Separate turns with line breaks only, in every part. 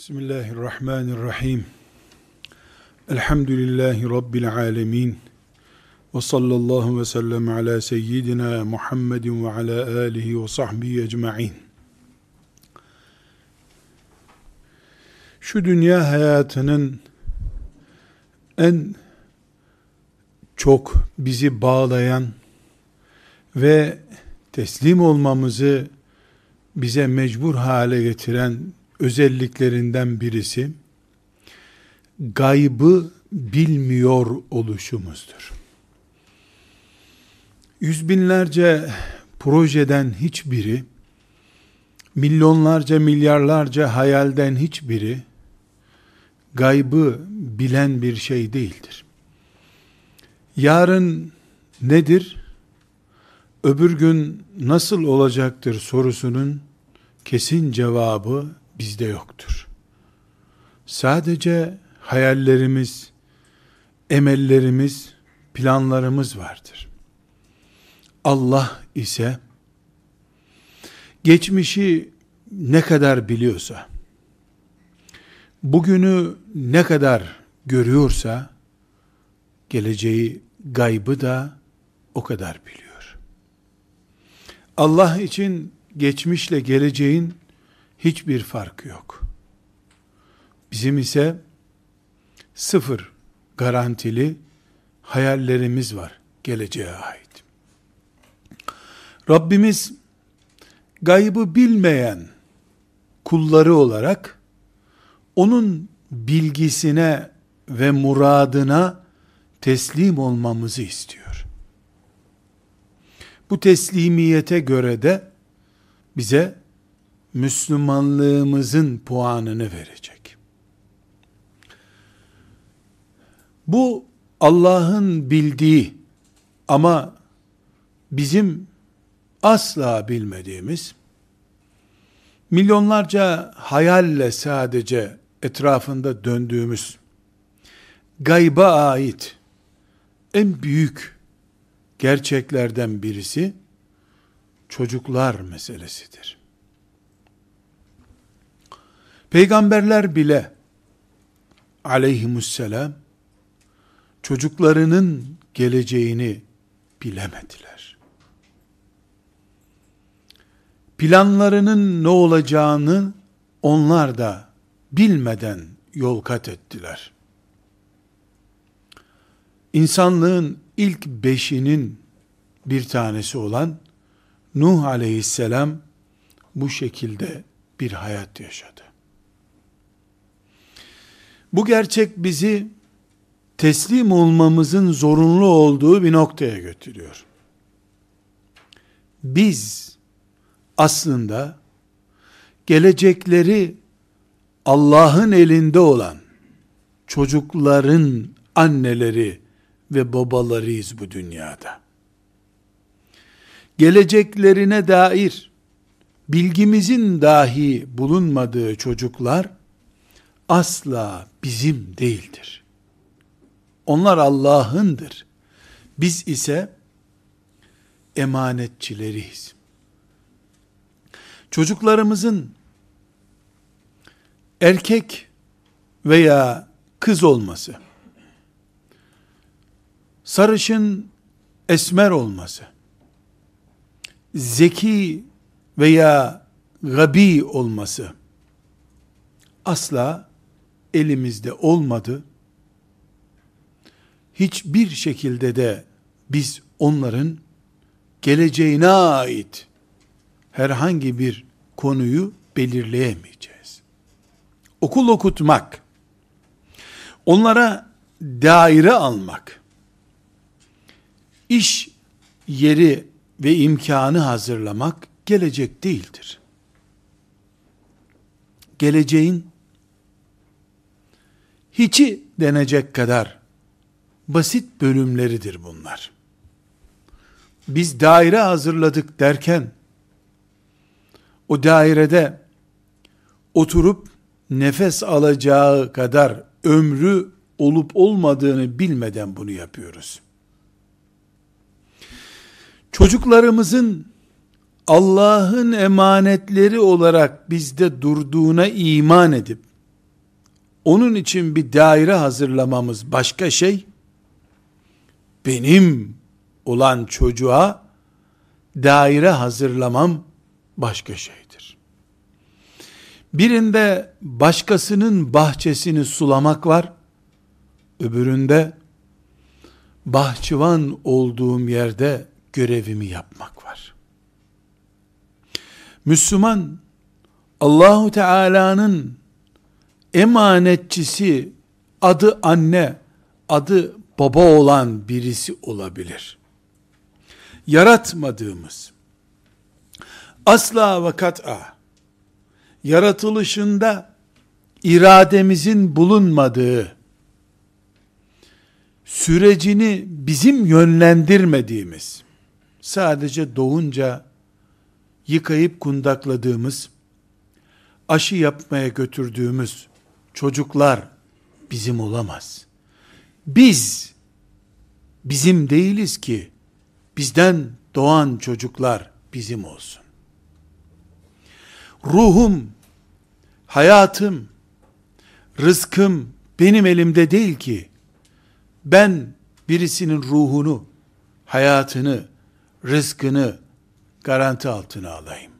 Bismillahirrahmanirrahim. Elhamdülillahi Rabbil alemin. Ve sallallahu ve sellem ala seyyidina Muhammedin ve ala alihi ve sahbihi ecma'in. Şu dünya hayatının en çok bizi bağlayan ve teslim olmamızı bize mecbur hale getiren özelliklerinden birisi gaybı bilmiyor oluşumuzdur. Yüz binlerce projeden hiçbiri, milyonlarca milyarlarca hayalden hiçbiri gaybı bilen bir şey değildir. Yarın nedir? Öbür gün nasıl olacaktır sorusunun kesin cevabı bizde yoktur. Sadece hayallerimiz, emellerimiz, planlarımız vardır. Allah ise geçmişi ne kadar biliyorsa, bugünü ne kadar görüyorsa, geleceği gaybı da o kadar biliyor. Allah için geçmişle geleceğin hiçbir farkı yok. Bizim ise sıfır garantili hayallerimiz var geleceğe ait. Rabbimiz gaybı bilmeyen kulları olarak onun bilgisine ve muradına teslim olmamızı istiyor. Bu teslimiyete göre de bize Müslümanlığımızın puanını verecek. Bu Allah'ın bildiği ama bizim asla bilmediğimiz milyonlarca hayalle sadece etrafında döndüğümüz gayba ait en büyük gerçeklerden birisi çocuklar meselesidir. Peygamberler bile aleyhimusselam çocuklarının geleceğini bilemediler. Planlarının ne olacağını onlar da bilmeden yol kat ettiler. İnsanlığın ilk beşinin bir tanesi olan Nuh aleyhisselam bu şekilde bir hayat yaşadı. Bu gerçek bizi teslim olmamızın zorunlu olduğu bir noktaya götürüyor. Biz aslında gelecekleri Allah'ın elinde olan çocukların anneleri ve babalarıyız bu dünyada. Geleceklerine dair bilgimizin dahi bulunmadığı çocuklar asla bizim değildir. Onlar Allah'ındır. Biz ise emanetçileriyiz. Çocuklarımızın erkek veya kız olması, sarışın esmer olması, zeki veya gabi olması asla elimizde olmadı. Hiçbir şekilde de biz onların geleceğine ait herhangi bir konuyu belirleyemeyeceğiz. Okul okutmak, onlara daire almak, iş yeri ve imkanı hazırlamak gelecek değildir. Geleceğin hiçi denecek kadar basit bölümleridir bunlar. Biz daire hazırladık derken o dairede oturup nefes alacağı kadar ömrü olup olmadığını bilmeden bunu yapıyoruz. Çocuklarımızın Allah'ın emanetleri olarak bizde durduğuna iman edip onun için bir daire hazırlamamız başka şey, benim olan çocuğa daire hazırlamam başka şeydir. Birinde başkasının bahçesini sulamak var, öbüründe bahçıvan olduğum yerde görevimi yapmak var. Müslüman Allahu Teala'nın emanetçisi adı anne, adı baba olan birisi olabilir. Yaratmadığımız, asla ve kat'a, yaratılışında irademizin bulunmadığı, sürecini bizim yönlendirmediğimiz, sadece doğunca yıkayıp kundakladığımız, aşı yapmaya götürdüğümüz çocuklar bizim olamaz. Biz bizim değiliz ki bizden doğan çocuklar bizim olsun. Ruhum, hayatım, rızkım benim elimde değil ki ben birisinin ruhunu, hayatını, rızkını garanti altına alayım.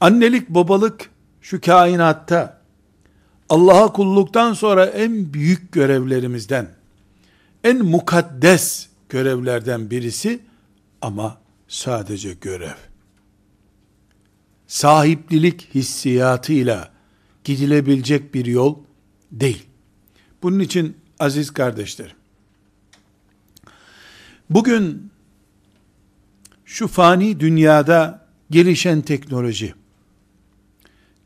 Annelik babalık şu kainatta Allah'a kulluktan sonra en büyük görevlerimizden, en mukaddes görevlerden birisi ama sadece görev. Sahiplilik hissiyatıyla gidilebilecek bir yol değil. Bunun için aziz kardeşlerim, bugün şu fani dünyada gelişen teknoloji,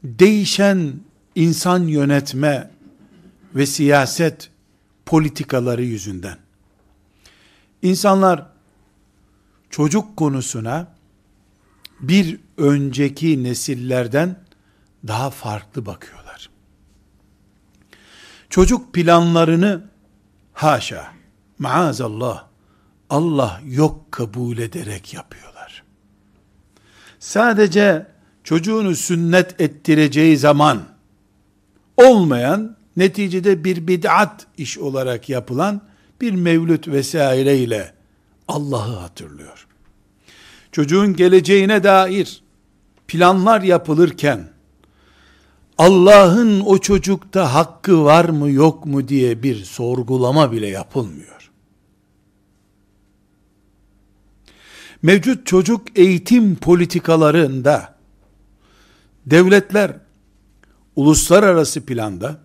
değişen insan yönetme ve siyaset politikaları yüzünden insanlar çocuk konusuna bir önceki nesillerden daha farklı bakıyorlar. Çocuk planlarını haşa, maazallah, Allah yok kabul ederek yapıyorlar. Sadece çocuğunu sünnet ettireceği zaman olmayan, neticede bir bid'at iş olarak yapılan bir mevlüt vesaire ile Allah'ı hatırlıyor. Çocuğun geleceğine dair planlar yapılırken Allah'ın o çocukta hakkı var mı yok mu diye bir sorgulama bile yapılmıyor. Mevcut çocuk eğitim politikalarında devletler uluslararası planda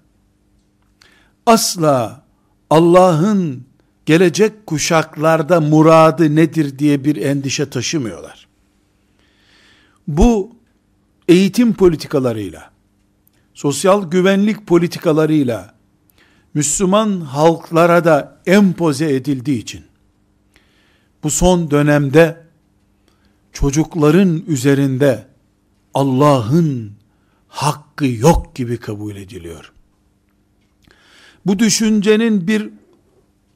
asla Allah'ın gelecek kuşaklarda muradı nedir diye bir endişe taşımıyorlar. Bu eğitim politikalarıyla, sosyal güvenlik politikalarıyla Müslüman halklara da empoze edildiği için bu son dönemde çocukların üzerinde Allah'ın hakkı yok gibi kabul ediliyor. Bu düşüncenin bir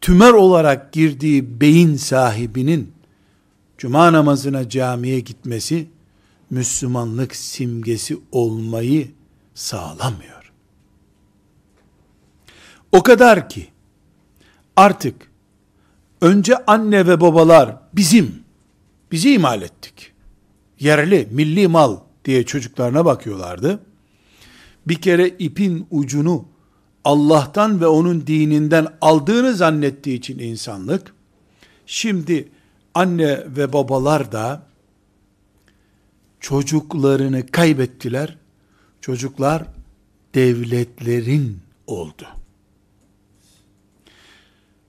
tümer olarak girdiği beyin sahibinin cuma namazına camiye gitmesi Müslümanlık simgesi olmayı sağlamıyor. O kadar ki artık önce anne ve babalar bizim bizi imal ettik. Yerli, milli mal diye çocuklarına bakıyorlardı. Bir kere ipin ucunu Allah'tan ve onun dininden aldığını zannettiği için insanlık, şimdi anne ve babalar da çocuklarını kaybettiler. Çocuklar devletlerin oldu.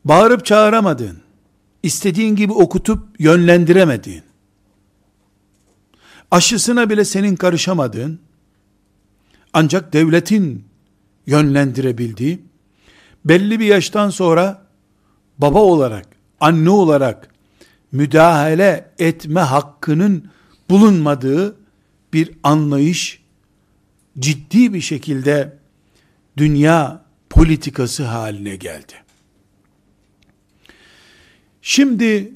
Bağırıp çağıramadın, istediğin gibi okutup yönlendiremedin, aşısına bile senin karışamadığın, ancak devletin yönlendirebildiği, belli bir yaştan sonra baba olarak, anne olarak müdahale etme hakkının bulunmadığı bir anlayış ciddi bir şekilde dünya politikası haline geldi. Şimdi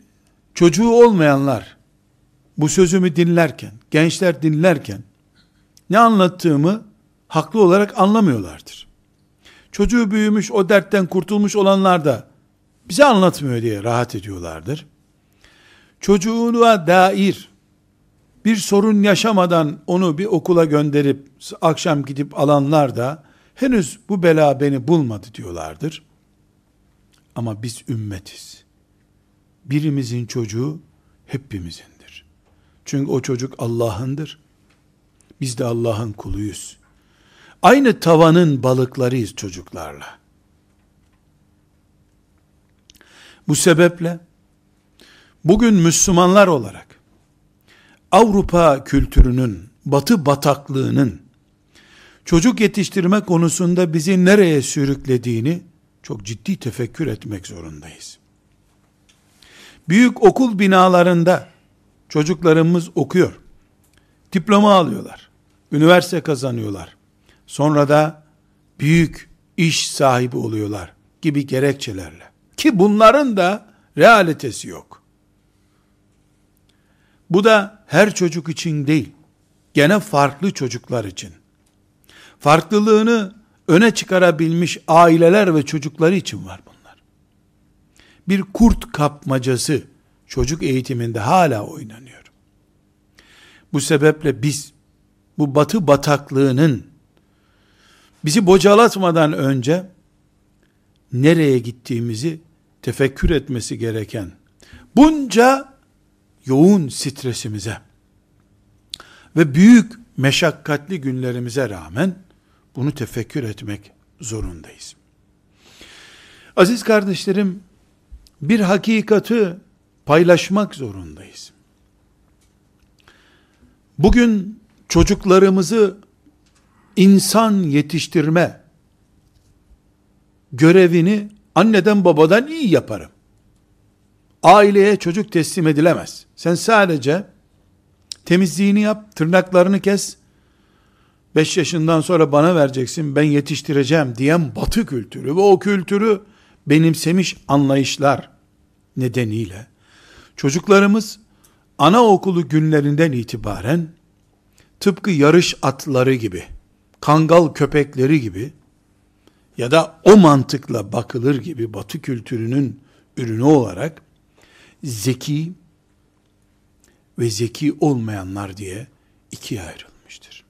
çocuğu olmayanlar bu sözümü dinlerken, gençler dinlerken ne anlattığımı haklı olarak anlamıyorlardır. çocuğu büyümüş, o dertten kurtulmuş olanlar da bize anlatmıyor diye rahat ediyorlardır. Çocuğuna dair bir sorun yaşamadan onu bir okula gönderip akşam gidip alanlar da henüz bu bela beni bulmadı diyorlardır. Ama biz ümmetiz. Birimizin çocuğu hepimizindir. Çünkü o çocuk Allah'ındır. Biz de Allah'ın kuluyuz. Aynı tavanın balıklarıyız çocuklarla. Bu sebeple bugün Müslümanlar olarak Avrupa kültürünün, batı bataklığının çocuk yetiştirme konusunda bizi nereye sürüklediğini çok ciddi tefekkür etmek zorundayız. Büyük okul binalarında çocuklarımız okuyor. Diploma alıyorlar. Üniversite kazanıyorlar. Sonra da büyük iş sahibi oluyorlar gibi gerekçelerle. Ki bunların da realitesi yok. Bu da her çocuk için değil, gene farklı çocuklar için. Farklılığını öne çıkarabilmiş aileler ve çocukları için var bunlar. Bir kurt kapmacası çocuk eğitiminde hala oynanıyor. Bu sebeple biz bu batı bataklığının bizi bocalatmadan önce nereye gittiğimizi tefekkür etmesi gereken bunca yoğun stresimize ve büyük meşakkatli günlerimize rağmen bunu tefekkür etmek zorundayız. Aziz kardeşlerim, bir hakikati paylaşmak zorundayız. Bugün çocuklarımızı insan yetiştirme görevini anneden babadan iyi yaparım. Aileye çocuk teslim edilemez. Sen sadece temizliğini yap, tırnaklarını kes, 5 yaşından sonra bana vereceksin, ben yetiştireceğim diyen batı kültürü ve o kültürü benimsemiş anlayışlar nedeniyle çocuklarımız anaokulu günlerinden itibaren tıpkı yarış atları gibi, kangal köpekleri gibi ya da o mantıkla bakılır gibi batı kültürünün ürünü olarak zeki ve zeki olmayanlar diye ikiye ayrılmıştır.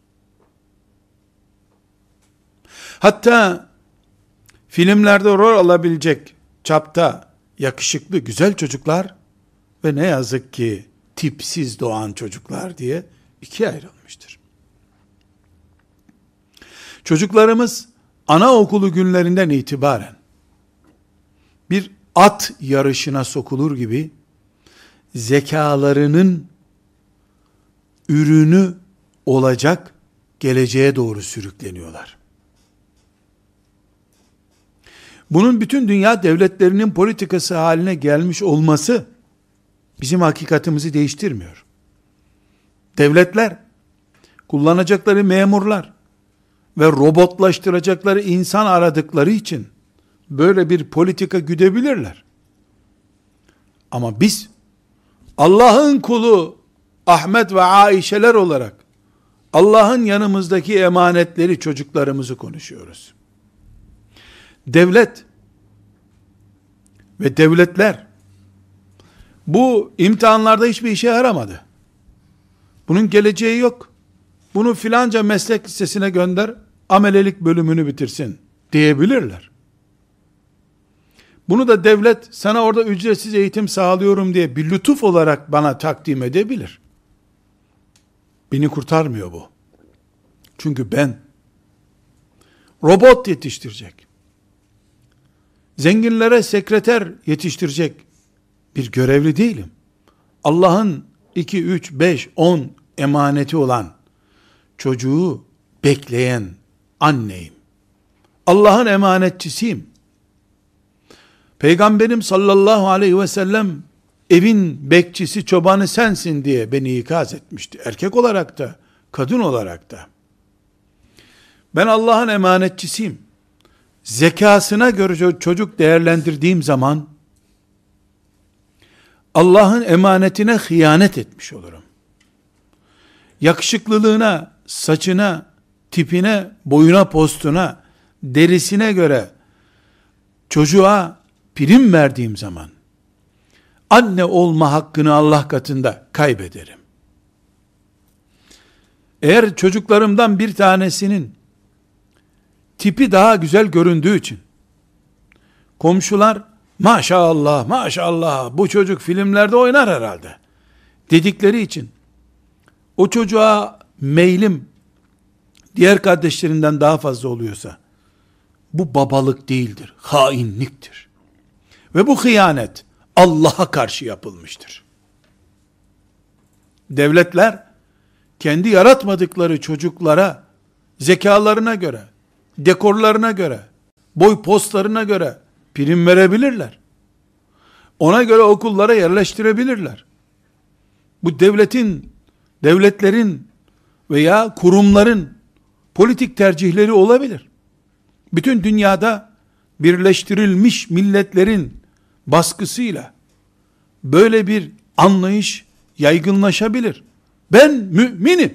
Hatta filmlerde rol alabilecek çapta yakışıklı güzel çocuklar ve ne yazık ki tipsiz doğan çocuklar diye ikiye ayrılmıştır. Çocuklarımız anaokulu günlerinden itibaren bir at yarışına sokulur gibi zekalarının ürünü olacak geleceğe doğru sürükleniyorlar. Bunun bütün dünya devletlerinin politikası haline gelmiş olması bizim hakikatimizi değiştirmiyor. Devletler, kullanacakları memurlar ve robotlaştıracakları insan aradıkları için böyle bir politika güdebilirler. Ama biz Allah'ın kulu Ahmet ve Aişeler olarak Allah'ın yanımızdaki emanetleri çocuklarımızı konuşuyoruz. Devlet ve devletler bu imtihanlarda hiçbir işe yaramadı. Bunun geleceği yok. Bunu filanca meslek lisesine gönder, amelelik bölümünü bitirsin diyebilirler. Bunu da devlet sana orada ücretsiz eğitim sağlıyorum diye bir lütuf olarak bana takdim edebilir. Beni kurtarmıyor bu. Çünkü ben robot yetiştirecek. Zenginlere sekreter yetiştirecek bir görevli değilim. Allah'ın 2, 3, 5, 10 emaneti olan çocuğu bekleyen anneyim. Allah'ın emanetçisiyim. Peygamberim sallallahu aleyhi ve sellem evin bekçisi çobanı sensin diye beni ikaz etmişti. Erkek olarak da, kadın olarak da. Ben Allah'ın emanetçisiyim. Zekasına göre çocuk değerlendirdiğim zaman Allah'ın emanetine hıyanet etmiş olurum. Yakışıklılığına, saçına, tipine, boyuna, postuna, derisine göre çocuğa prim verdiğim zaman anne olma hakkını Allah katında kaybederim. Eğer çocuklarımdan bir tanesinin tipi daha güzel göründüğü için komşular maşallah maşallah bu çocuk filmlerde oynar herhalde dedikleri için o çocuğa meylim diğer kardeşlerinden daha fazla oluyorsa bu babalık değildir, hainliktir. Ve bu hıyanet Allah'a karşı yapılmıştır. Devletler kendi yaratmadıkları çocuklara zekalarına göre, dekorlarına göre, boy postlarına göre prim verebilirler. Ona göre okullara yerleştirebilirler. Bu devletin, devletlerin veya kurumların politik tercihleri olabilir. Bütün dünyada birleştirilmiş milletlerin baskısıyla böyle bir anlayış yaygınlaşabilir. Ben müminim.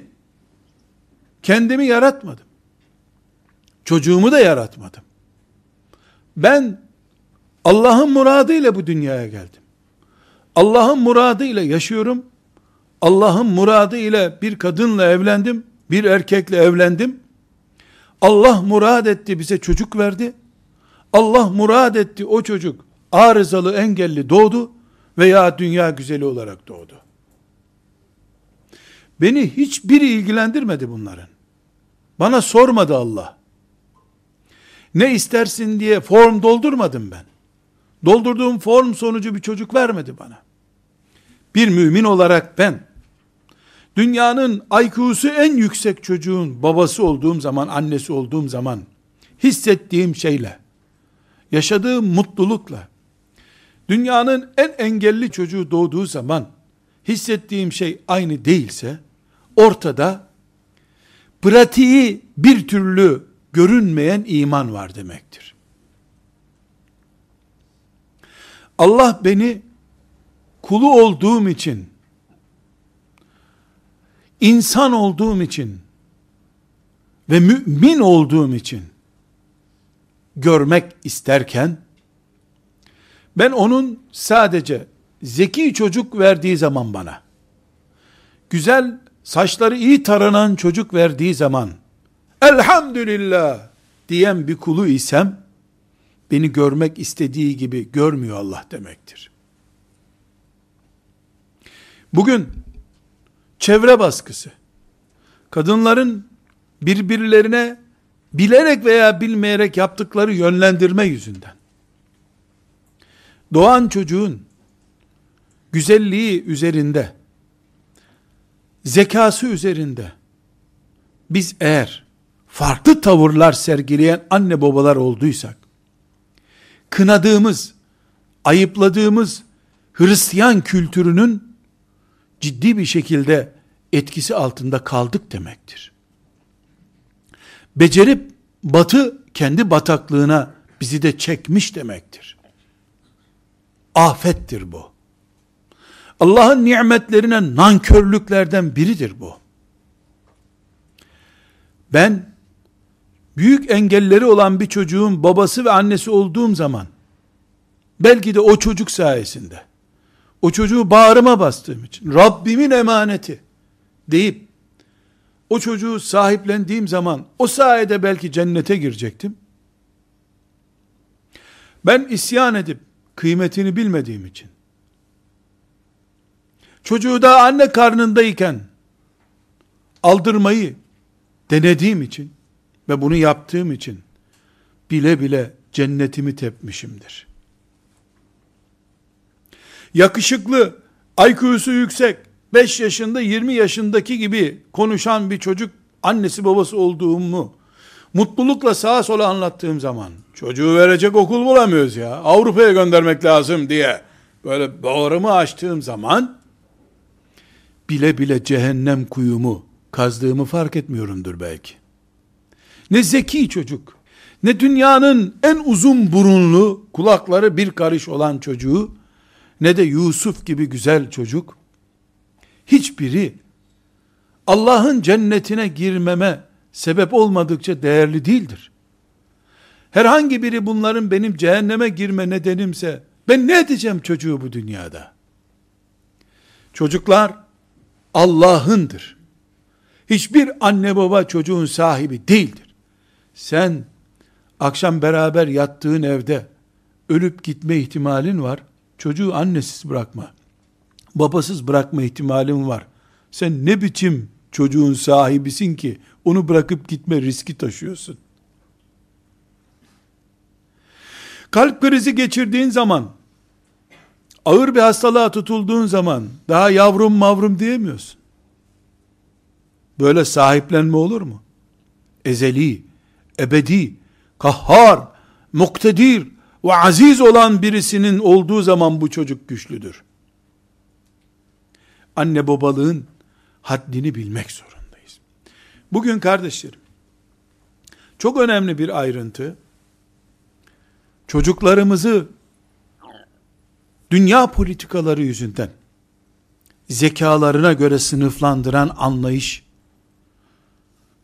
Kendimi yaratmadım. Çocuğumu da yaratmadım. Ben Allah'ın muradıyla bu dünyaya geldim. Allah'ın muradıyla yaşıyorum. Allah'ın muradı ile bir kadınla evlendim, bir erkekle evlendim. Allah murad etti bize çocuk verdi. Allah murad etti o çocuk arızalı engelli doğdu veya dünya güzeli olarak doğdu. Beni hiçbiri ilgilendirmedi bunların. Bana sormadı Allah. Ne istersin diye form doldurmadım ben. Doldurduğum form sonucu bir çocuk vermedi bana. Bir mümin olarak ben dünyanın IQ'su en yüksek çocuğun babası olduğum zaman, annesi olduğum zaman hissettiğim şeyle, yaşadığım mutlulukla, dünyanın en engelli çocuğu doğduğu zaman hissettiğim şey aynı değilse, ortada pratiği bir türlü görünmeyen iman var demektir. Allah beni kulu olduğum için insan olduğum için ve mümin olduğum için görmek isterken ben onun sadece zeki çocuk verdiği zaman bana güzel saçları iyi taranan çocuk verdiği zaman elhamdülillah diyen bir kulu isem beni görmek istediği gibi görmüyor Allah demektir. Bugün çevre baskısı, kadınların birbirlerine bilerek veya bilmeyerek yaptıkları yönlendirme yüzünden, doğan çocuğun güzelliği üzerinde, zekası üzerinde, biz eğer farklı tavırlar sergileyen anne babalar olduysak, kınadığımız, ayıpladığımız Hristiyan kültürünün ciddi bir şekilde etkisi altında kaldık demektir. Becerip batı kendi bataklığına bizi de çekmiş demektir. Afettir bu. Allah'ın nimetlerine nankörlüklerden biridir bu. Ben büyük engelleri olan bir çocuğun babası ve annesi olduğum zaman belki de o çocuk sayesinde o çocuğu bağrıma bastığım için, Rabbimin emaneti deyip, o çocuğu sahiplendiğim zaman, o sayede belki cennete girecektim. Ben isyan edip, kıymetini bilmediğim için, çocuğu da anne karnındayken, aldırmayı denediğim için, ve bunu yaptığım için, bile bile cennetimi tepmişimdir yakışıklı, IQ'su yüksek, 5 yaşında 20 yaşındaki gibi konuşan bir çocuk annesi babası olduğumu mutlulukla sağa sola anlattığım zaman çocuğu verecek okul bulamıyoruz ya Avrupa'ya göndermek lazım diye böyle bağrımı açtığım zaman bile bile cehennem kuyumu kazdığımı fark etmiyorumdur belki. Ne zeki çocuk, ne dünyanın en uzun burunlu, kulakları bir karış olan çocuğu ne de Yusuf gibi güzel çocuk, hiçbiri Allah'ın cennetine girmeme sebep olmadıkça değerli değildir. herhangi biri bunların benim cehenneme girme nedenimse, ben ne edeceğim çocuğu bu dünyada? Çocuklar Allah'ındır. Hiçbir anne baba çocuğun sahibi değildir. Sen akşam beraber yattığın evde ölüp gitme ihtimalin var. Çocuğu annesiz bırakma. Babasız bırakma ihtimalin var. Sen ne biçim çocuğun sahibisin ki onu bırakıp gitme riski taşıyorsun. Kalp krizi geçirdiğin zaman, ağır bir hastalığa tutulduğun zaman, daha yavrum mavrum diyemiyorsun. Böyle sahiplenme olur mu? Ezeli, ebedi, kahhar, muktedir ve aziz olan birisinin olduğu zaman bu çocuk güçlüdür. Anne babalığın haddini bilmek zorundayız. Bugün kardeşlerim, çok önemli bir ayrıntı, çocuklarımızı dünya politikaları yüzünden zekalarına göre sınıflandıran anlayış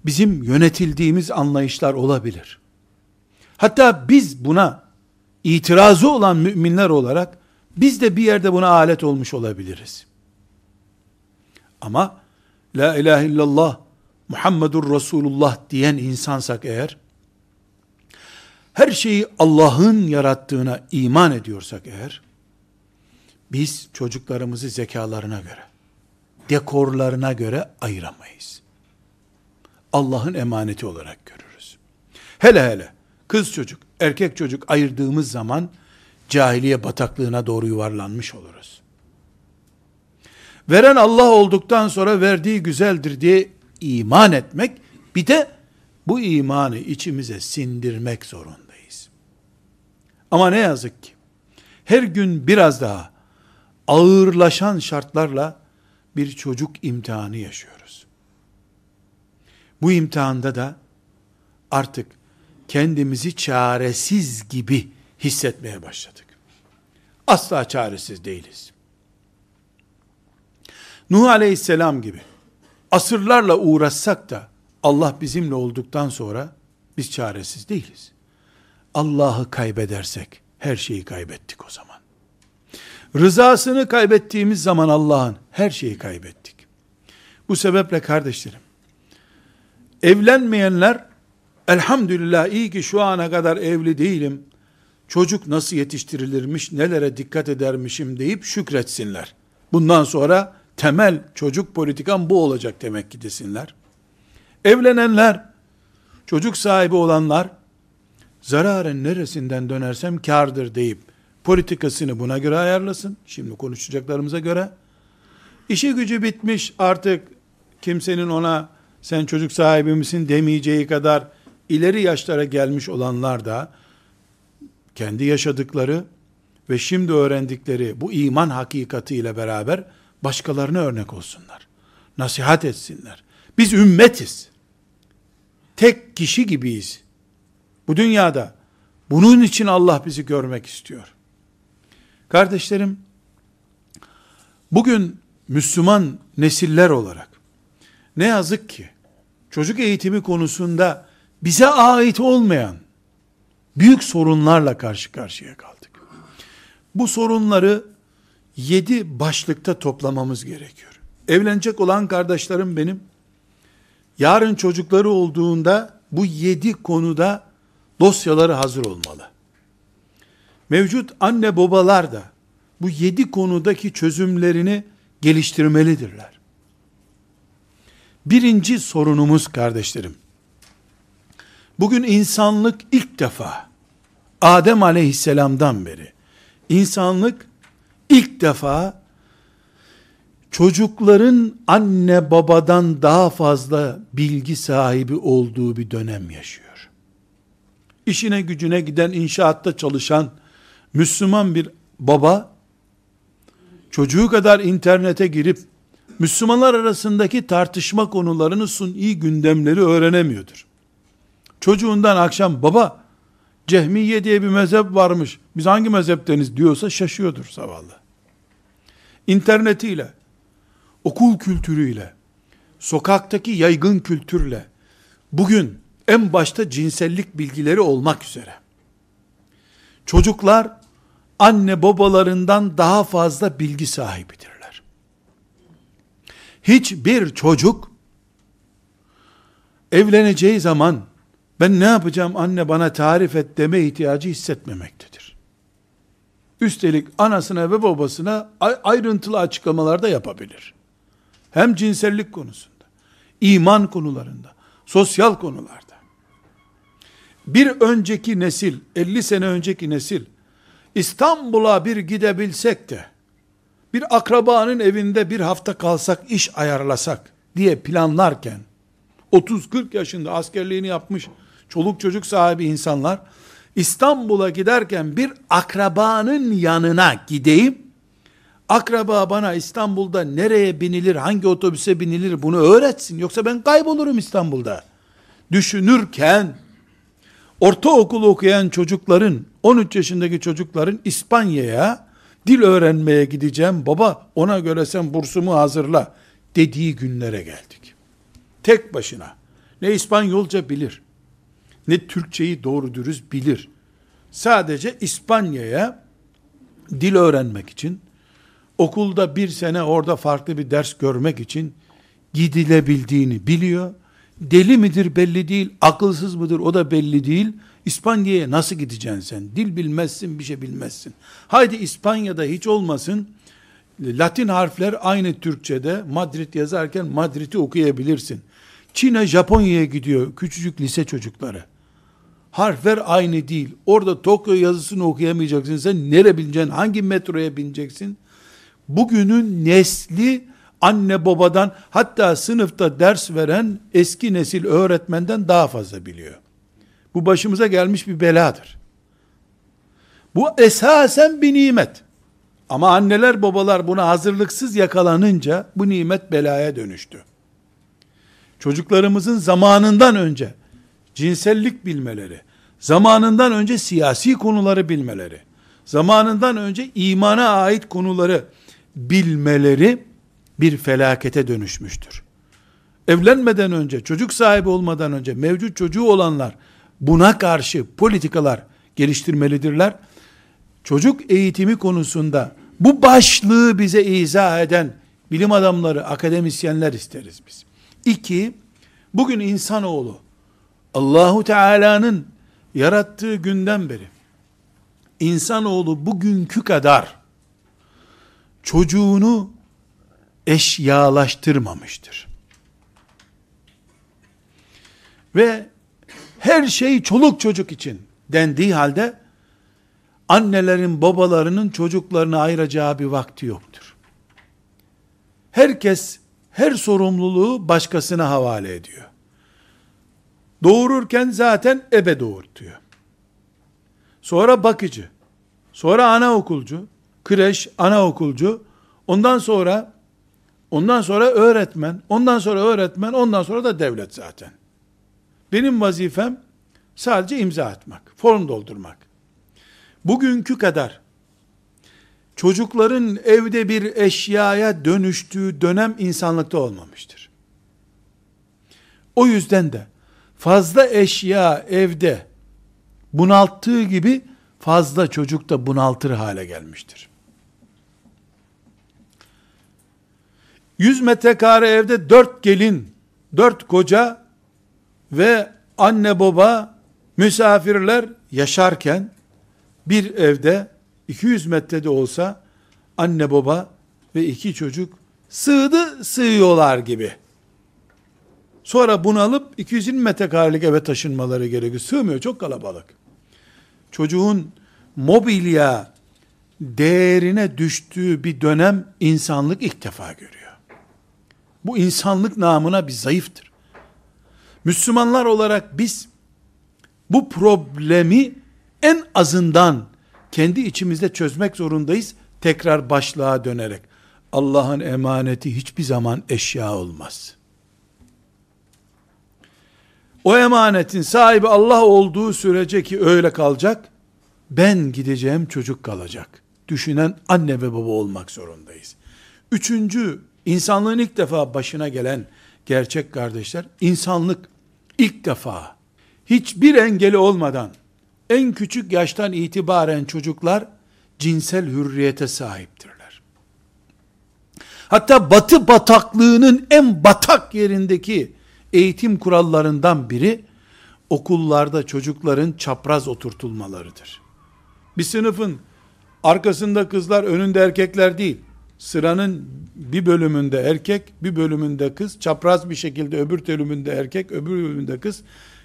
bizim yönetildiğimiz anlayışlar olabilir. Hatta biz buna itirazı olan müminler olarak biz de bir yerde buna alet olmuş olabiliriz. Ama La ilahe illallah Muhammedur Resulullah diyen insansak eğer her şeyi Allah'ın yarattığına iman ediyorsak eğer biz çocuklarımızı zekalarına göre dekorlarına göre ayıramayız. Allah'ın emaneti olarak görürüz. Hele hele kız çocuk, erkek çocuk ayırdığımız zaman cahiliye bataklığına doğru yuvarlanmış oluruz. Veren Allah olduktan sonra verdiği güzeldir diye iman etmek, bir de bu imanı içimize sindirmek zorundayız. Ama ne yazık ki, her gün biraz daha ağırlaşan şartlarla bir çocuk imtihanı yaşıyoruz. Bu imtihanda da artık kendimizi çaresiz gibi hissetmeye başladık. Asla çaresiz değiliz. Nuh aleyhisselam gibi asırlarla uğraşsak da Allah bizimle olduktan sonra biz çaresiz değiliz. Allah'ı kaybedersek her şeyi kaybettik o zaman. Rızasını kaybettiğimiz zaman Allah'ın her şeyi kaybettik. Bu sebeple kardeşlerim, evlenmeyenler elhamdülillah iyi ki şu ana kadar evli değilim, çocuk nasıl yetiştirilirmiş, nelere dikkat edermişim deyip şükretsinler. Bundan sonra temel çocuk politikam bu olacak demek ki desinler. Evlenenler, çocuk sahibi olanlar, zararın neresinden dönersem kardır deyip, politikasını buna göre ayarlasın. Şimdi konuşacaklarımıza göre. İşi gücü bitmiş artık kimsenin ona sen çocuk sahibi misin demeyeceği kadar ileri yaşlara gelmiş olanlar da kendi yaşadıkları ve şimdi öğrendikleri bu iman hakikatiyle beraber başkalarına örnek olsunlar. Nasihat etsinler. Biz ümmetiz. Tek kişi gibiyiz. Bu dünyada. Bunun için Allah bizi görmek istiyor. Kardeşlerim, bugün Müslüman nesiller olarak ne yazık ki çocuk eğitimi konusunda bize ait olmayan büyük sorunlarla karşı karşıya kaldık. Bu sorunları yedi başlıkta toplamamız gerekiyor. Evlenecek olan kardeşlerim benim, yarın çocukları olduğunda bu yedi konuda dosyaları hazır olmalı. Mevcut anne babalar da bu yedi konudaki çözümlerini geliştirmelidirler. Birinci sorunumuz kardeşlerim, bugün insanlık ilk defa, Adem aleyhisselamdan beri, insanlık ilk defa çocukların anne babadan daha fazla bilgi sahibi olduğu bir dönem yaşıyor. İşine gücüne giden inşaatta çalışan Müslüman bir baba çocuğu kadar internete girip Müslümanlar arasındaki tartışma konularını suni gündemleri öğrenemiyordur. Çocuğundan akşam baba Cehmiye diye bir mezhep varmış. Biz hangi mezhepteniz diyorsa şaşıyordur zavallı. İnternetiyle, okul kültürüyle, sokaktaki yaygın kültürle, bugün en başta cinsellik bilgileri olmak üzere, Çocuklar anne babalarından daha fazla bilgi sahibidirler. Hiçbir çocuk evleneceği zaman ben ne yapacağım anne bana tarif et deme ihtiyacı hissetmemektedir. Üstelik anasına ve babasına ayrıntılı açıklamalar da yapabilir. Hem cinsellik konusunda, iman konularında, sosyal konularda. Bir önceki nesil, 50 sene önceki nesil, İstanbul'a bir gidebilsek de, bir akrabanın evinde bir hafta kalsak, iş ayarlasak diye planlarken, 30-40 yaşında askerliğini yapmış, çoluk çocuk sahibi insanlar, İstanbul'a giderken bir akrabanın yanına gideyim, akraba bana İstanbul'da nereye binilir, hangi otobüse binilir bunu öğretsin, yoksa ben kaybolurum İstanbul'da. Düşünürken, ortaokul okuyan çocukların, 13 yaşındaki çocukların İspanya'ya dil öğrenmeye gideceğim, baba ona göre sen bursumu hazırla dediği günlere geldik. Tek başına. Ne İspanyolca bilir, ne Türkçeyi doğru dürüst bilir. Sadece İspanya'ya dil öğrenmek için, okulda bir sene orada farklı bir ders görmek için gidilebildiğini biliyor. Deli midir belli değil, akılsız mıdır o da belli değil. İspanya'ya nasıl gideceksin sen? Dil bilmezsin, bir şey bilmezsin. Haydi İspanya'da hiç olmasın, Latin harfler aynı Türkçe'de, Madrid yazarken Madrid'i okuyabilirsin. Çin'e, Japonya'ya gidiyor küçücük lise çocukları. Harfler aynı değil. Orada Tokyo yazısını okuyamayacaksın. Sen nere bineceksin? Hangi metroya bineceksin? Bugünün nesli anne babadan hatta sınıfta ders veren eski nesil öğretmenden daha fazla biliyor. Bu başımıza gelmiş bir beladır. Bu esasen bir nimet. Ama anneler babalar buna hazırlıksız yakalanınca bu nimet belaya dönüştü. Çocuklarımızın zamanından önce cinsellik bilmeleri, zamanından önce siyasi konuları bilmeleri, zamanından önce imana ait konuları bilmeleri bir felakete dönüşmüştür. Evlenmeden önce, çocuk sahibi olmadan önce mevcut çocuğu olanlar buna karşı politikalar geliştirmelidirler. Çocuk eğitimi konusunda bu başlığı bize izah eden bilim adamları, akademisyenler isteriz biz. İki, bugün insanoğlu Allahu Teala'nın yarattığı günden beri insanoğlu bugünkü kadar çocuğunu eşyalaştırmamıştır. Ve her şey çoluk çocuk için dendiği halde annelerin babalarının çocuklarını ayıracağı bir vakti yoktur. Herkes her sorumluluğu başkasına havale ediyor. Doğururken zaten ebe doğurtuyor. Sonra bakıcı, sonra anaokulcu, kreş, anaokulcu, ondan sonra ondan sonra öğretmen, ondan sonra öğretmen, ondan sonra da devlet zaten. Benim vazifem sadece imza atmak, form doldurmak. Bugünkü kadar çocukların evde bir eşyaya dönüştüğü dönem insanlıkta olmamıştır. O yüzden de fazla eşya evde bunalttığı gibi fazla çocuk da bunaltır hale gelmiştir. 100 metrekare evde 4 gelin, 4 koca ve anne baba misafirler yaşarken bir evde 200 metrede olsa anne baba ve iki çocuk sığdı sığıyorlar gibi. Sonra bunalıp 220 metrekarelik eve taşınmaları gerekiyor. Sığmıyor çok kalabalık. Çocuğun mobilya değerine düştüğü bir dönem insanlık ilk defa görüyor. Bu insanlık namına bir zayıftır. Müslümanlar olarak biz bu problemi en azından kendi içimizde çözmek zorundayız. Tekrar başlığa dönerek. Allah'ın emaneti hiçbir zaman eşya olmaz. O emanetin sahibi Allah olduğu sürece ki öyle kalacak, ben gideceğim çocuk kalacak. Düşünen anne ve baba olmak zorundayız. Üçüncü, insanlığın ilk defa başına gelen gerçek kardeşler, insanlık ilk defa hiçbir engeli olmadan en küçük yaştan itibaren çocuklar cinsel hürriyete sahiptirler. Hatta batı bataklığının en batak yerindeki eğitim kurallarından biri okullarda çocukların çapraz oturtulmalarıdır. Bir sınıfın arkasında kızlar, önünde erkekler değil. Sıranın bir bölümünde erkek, bir bölümünde kız, çapraz bir şekilde öbür bölümünde erkek, öbür bölümünde kız.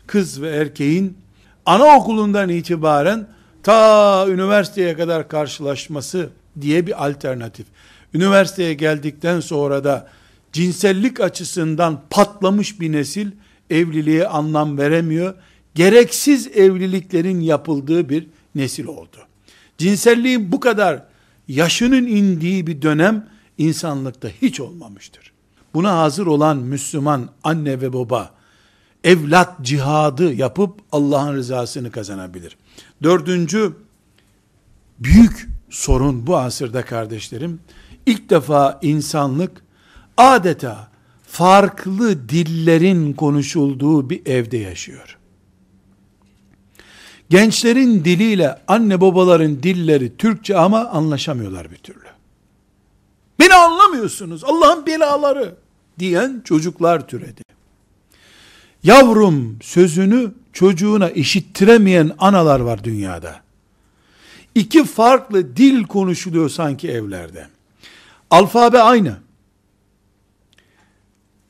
Kız ve erkeğin anaokulundan itibaren ta üniversiteye kadar karşılaşması diye bir alternatif. Üniversiteye geldikten sonra da cinsellik açısından patlamış bir nesil evliliğe anlam veremiyor. Gereksiz evliliklerin yapıldığı bir nesil oldu. Cinselliğin bu kadar yaşının indiği bir dönem insanlıkta hiç olmamıştır. Buna hazır olan Müslüman anne ve baba evlat cihadı yapıp Allah'ın rızasını kazanabilir. Dördüncü büyük sorun bu asırda kardeşlerim. İlk defa insanlık adeta farklı dillerin konuşulduğu bir evde yaşıyor. Gençlerin diliyle anne babaların dilleri Türkçe ama anlaşamıyorlar bir türlü. Beni anlamıyorsunuz Allah'ın belaları diyen çocuklar türedi. Yavrum sözünü çocuğuna işittiremeyen analar var dünyada. İki farklı dil konuşuluyor sanki evlerde. Alfabe aynı.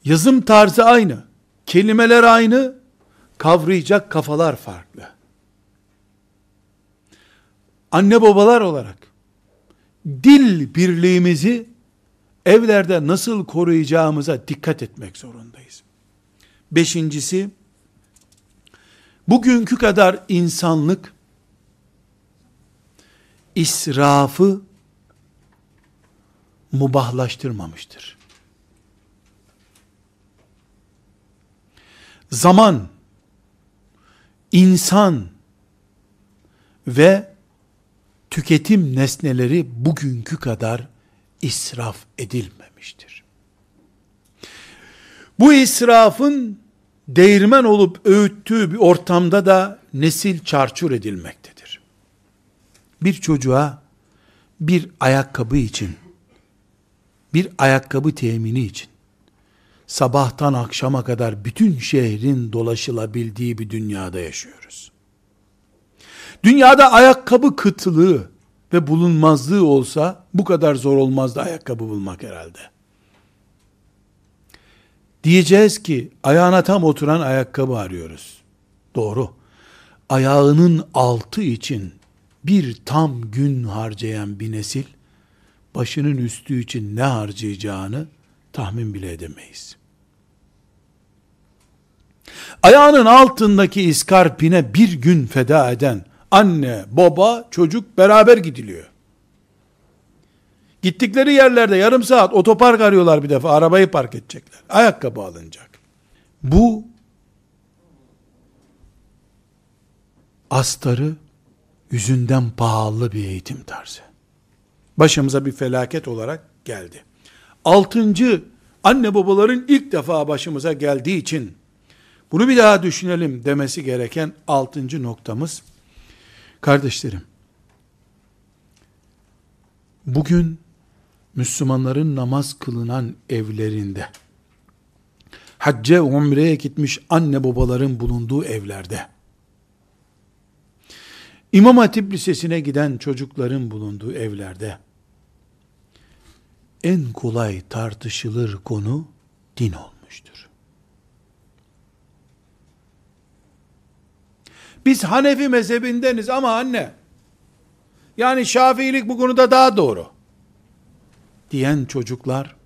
Yazım tarzı aynı. Kelimeler aynı. Kavrayacak kafalar farklı. Anne babalar olarak dil birliğimizi evlerde nasıl koruyacağımıza dikkat etmek zorundayız. Beşincisi, bugünkü kadar insanlık, israfı mubahlaştırmamıştır. Zaman, insan ve tüketim nesneleri bugünkü kadar israf edilmemiştir. Bu israfın değirmen olup öğüttüğü bir ortamda da nesil çarçur edilmektedir. Bir çocuğa bir ayakkabı için, bir ayakkabı temini için, sabahtan akşama kadar bütün şehrin dolaşılabildiği bir dünyada yaşıyoruz. Dünyada ayakkabı kıtlığı ve bulunmazlığı olsa bu kadar zor olmazdı ayakkabı bulmak herhalde. Diyeceğiz ki ayağına tam oturan ayakkabı arıyoruz. Doğru. Ayağının altı için bir tam gün harcayan bir nesil başının üstü için ne harcayacağını tahmin bile edemeyiz. Ayağının altındaki iskarpine bir gün feda eden anne, baba, çocuk beraber gidiliyor. Gittikleri yerlerde yarım saat otopark arıyorlar bir defa. Arabayı park edecekler. Ayakkabı alınacak. Bu astarı yüzünden pahalı bir eğitim tarzı. Başımıza bir felaket olarak geldi. Altıncı, anne babaların ilk defa başımıza geldiği için bunu bir daha düşünelim demesi gereken altıncı noktamız, kardeşlerim, bugün Müslümanların namaz kılınan evlerinde, hacca umreye gitmiş anne babaların bulunduğu evlerde, İmam Hatip Lisesi'ne giden çocukların bulunduğu evlerde, en kolay tartışılır konu din olmuştur. Biz Hanefi mezhebindeniz ama anne, yani Şafiilik bu konuda daha doğru diyen çocuklar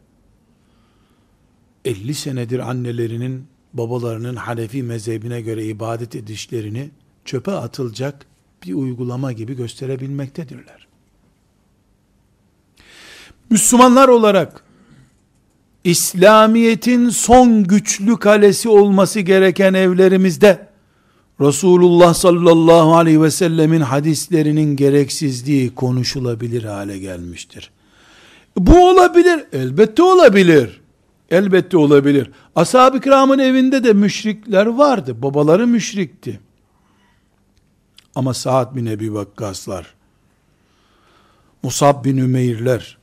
50 senedir annelerinin babalarının Hanefi mezhebine göre ibadet edişlerini çöpe atılacak bir uygulama gibi gösterebilmektedirler. Müslümanlar olarak İslamiyet'in son güçlü kalesi olması gereken evlerimizde Resulullah sallallahu aleyhi ve sellemin hadislerinin gereksizliği konuşulabilir hale gelmiştir. Bu olabilir. Elbette olabilir. Elbette olabilir. Ashab-ı kiramın evinde de müşrikler vardı. Babaları müşrikti. Ama Sa'd bin Ebi Vakkaslar, Musab bin Ümeyrler,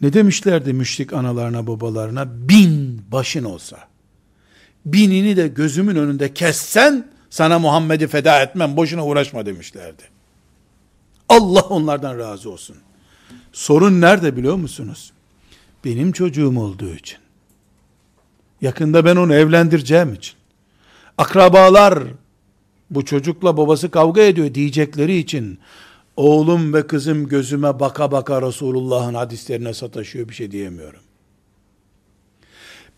ne demişlerdi müşrik analarına babalarına? Bin başın olsa, binini de gözümün önünde kessen, sana Muhammed'i feda etmem, boşuna uğraşma demişlerdi. Allah onlardan razı olsun. Sorun nerede biliyor musunuz? Benim çocuğum olduğu için. Yakında ben onu evlendireceğim için. Akrabalar bu çocukla babası kavga ediyor diyecekleri için oğlum ve kızım gözüme baka baka Resulullah'ın hadislerine sataşıyor bir şey diyemiyorum.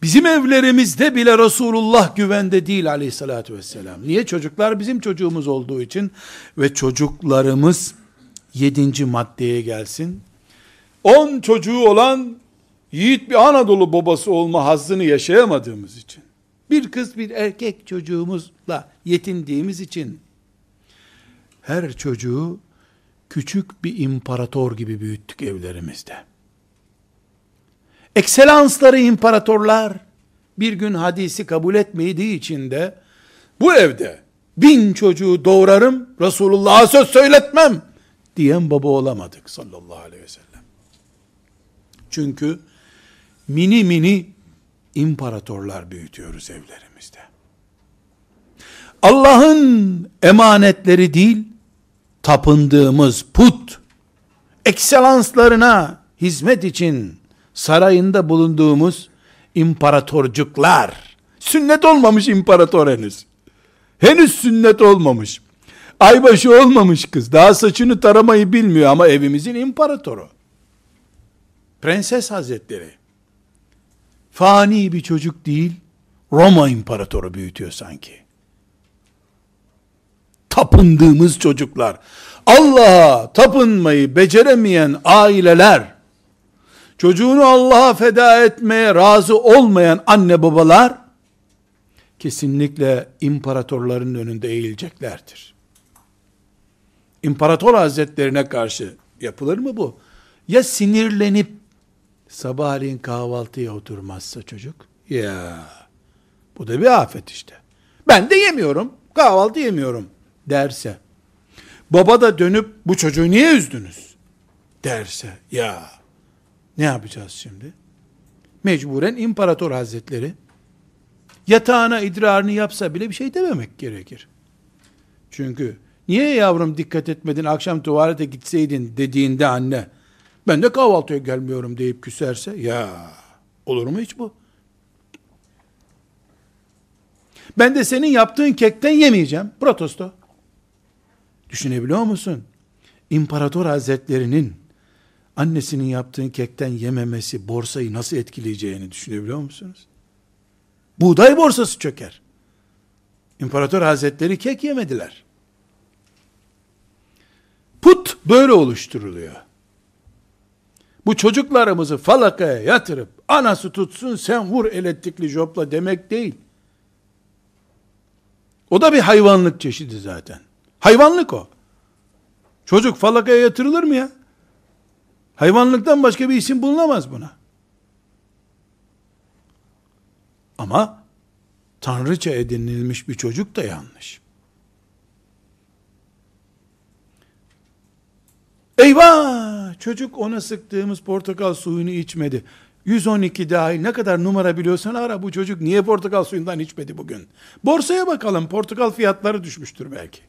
Bizim evlerimizde bile Resulullah güvende değil aleyhissalatü vesselam. Niye? Çocuklar bizim çocuğumuz olduğu için ve çocuklarımız yedinci maddeye gelsin. On çocuğu olan yiğit bir Anadolu babası olma hazzını yaşayamadığımız için, bir kız bir erkek çocuğumuzla yetindiğimiz için, her çocuğu küçük bir imparator gibi büyüttük evlerimizde. Ekselansları imparatorlar, bir gün hadisi kabul etmediği için de, bu evde bin çocuğu doğurarım, Resulullah'a söz söyletmem, diyen baba olamadık sallallahu aleyhi ve sellem. Çünkü mini mini imparatorlar büyütüyoruz evlerimizde. Allah'ın emanetleri değil, tapındığımız put, ekselanslarına hizmet için sarayında bulunduğumuz imparatorcuklar, sünnet olmamış imparator henüz. Henüz sünnet olmamış. Aybaşı olmamış kız. Daha saçını taramayı bilmiyor ama evimizin imparatoru. Prenses Hazretleri fani bir çocuk değil, Roma imparatoru büyütüyor sanki. Tapındığımız çocuklar, Allah'a tapınmayı beceremeyen aileler, çocuğunu Allah'a feda etmeye razı olmayan anne babalar, kesinlikle imparatorların önünde eğileceklerdir. İmparator hazretlerine karşı yapılır mı bu? Ya sinirlenip sabahleyin kahvaltıya oturmazsa çocuk, ya bu da bir afet işte. Ben de yemiyorum, kahvaltı yemiyorum derse, baba da dönüp bu çocuğu niye üzdünüz derse, ya ne yapacağız şimdi? Mecburen imparator hazretleri, yatağına idrarını yapsa bile bir şey dememek gerekir. Çünkü niye yavrum dikkat etmedin akşam tuvalete gitseydin dediğinde anne, ben de kahvaltıya gelmiyorum deyip küserse ya olur mu hiç bu? Ben de senin yaptığın kekten yemeyeceğim. Protesto. Düşünebiliyor musun? İmparator Hazretlerinin annesinin yaptığı kekten yememesi borsayı nasıl etkileyeceğini düşünebiliyor musunuz? Buğday borsası çöker. İmparator Hazretleri kek yemediler. Put böyle oluşturuluyor. Bu çocuklarımızı falakaya yatırıp anası tutsun sen vur elektrikli jopla demek değil. O da bir hayvanlık çeşidi zaten. Hayvanlık o. Çocuk falakaya yatırılır mı ya? Hayvanlıktan başka bir isim bulunamaz buna. Ama tanrıça edinilmiş bir çocuk da yanlış. Eyvah! Çocuk ona sıktığımız portakal suyunu içmedi. 112 dahil ne kadar numara biliyorsan ara bu çocuk niye portakal suyundan içmedi bugün? Borsaya bakalım portakal fiyatları düşmüştür belki.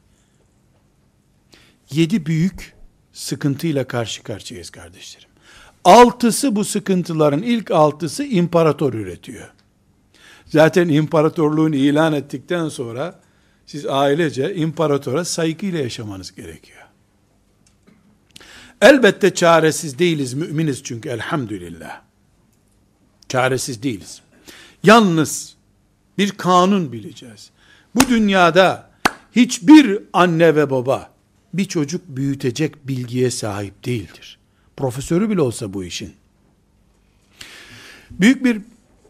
Yedi büyük sıkıntıyla karşı karşıyayız kardeşlerim. Altısı bu sıkıntıların ilk altısı imparator üretiyor. Zaten imparatorluğunu ilan ettikten sonra siz ailece imparatora saygıyla yaşamanız gerekiyor. Elbette çaresiz değiliz, müminiz çünkü elhamdülillah. Çaresiz değiliz. Yalnız bir kanun bileceğiz. Bu dünyada hiçbir anne ve baba bir çocuk büyütecek bilgiye sahip değildir. Profesörü bile olsa bu işin. Büyük bir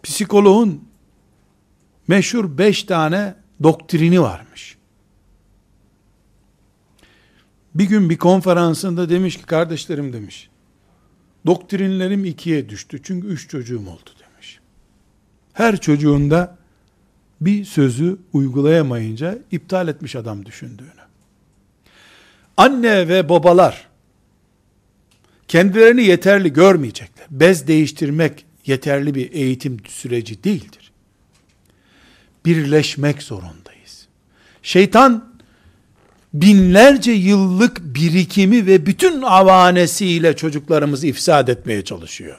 psikoloğun meşhur beş tane doktrini varmış. Bir gün bir konferansında demiş ki kardeşlerim demiş. Doktrinlerim ikiye düştü. Çünkü üç çocuğum oldu demiş. Her çocuğunda bir sözü uygulayamayınca iptal etmiş adam düşündüğünü. Anne ve babalar kendilerini yeterli görmeyecekler. Bez değiştirmek yeterli bir eğitim süreci değildir. Birleşmek zorundayız. Şeytan binlerce yıllık birikimi ve bütün avanesiyle çocuklarımızı ifsad etmeye çalışıyor.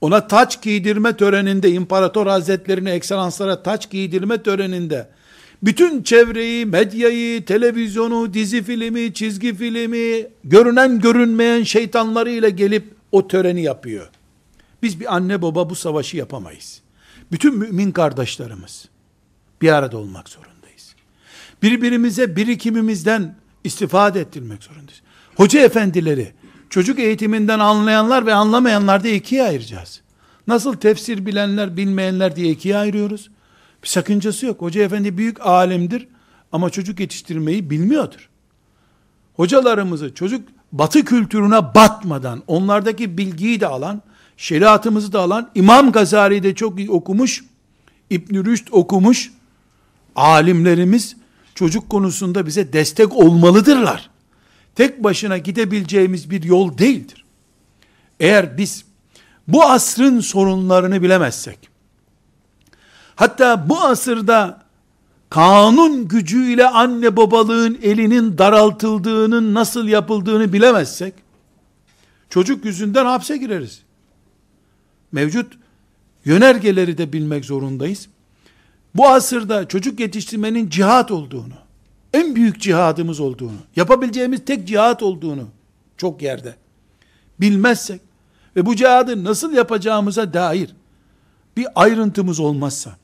Ona taç giydirme töreninde, imparator hazretlerine, ekselanslara taç giydirme töreninde, bütün çevreyi, medyayı, televizyonu, dizi filmi, çizgi filmi, görünen görünmeyen şeytanlarıyla gelip o töreni yapıyor. Biz bir anne baba bu savaşı yapamayız. Bütün mümin kardeşlerimiz bir arada olmak zorundayız. Birbirimize birikimimizden istifade ettirmek zorundayız. Hoca efendileri, çocuk eğitiminden anlayanlar ve anlamayanlar diye ikiye ayıracağız. Nasıl tefsir bilenler, bilmeyenler diye ikiye ayırıyoruz. Bir sakıncası yok. Hoca efendi büyük alimdir ama çocuk yetiştirmeyi bilmiyordur. Hocalarımızı çocuk batı kültürüne batmadan, onlardaki bilgiyi de alan, şeriatımızı da alan, İmam Gazali'yi de çok iyi okumuş, İbn Rüşd okumuş, alimlerimiz çocuk konusunda bize destek olmalıdırlar. Tek başına gidebileceğimiz bir yol değildir. Eğer biz bu asrın sorunlarını bilemezsek, hatta bu asırda kanun gücüyle anne babalığın elinin daraltıldığının nasıl yapıldığını bilemezsek, çocuk yüzünden hapse gireriz. Mevcut yönergeleri de bilmek zorundayız. Bu asırda çocuk yetiştirmenin cihat olduğunu, en büyük cihadımız olduğunu, yapabileceğimiz tek cihat olduğunu çok yerde bilmezsek ve bu cihadı nasıl yapacağımıza dair bir ayrıntımız olmazsa,